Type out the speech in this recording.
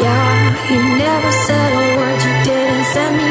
Yeah, you never said a word, you didn't send me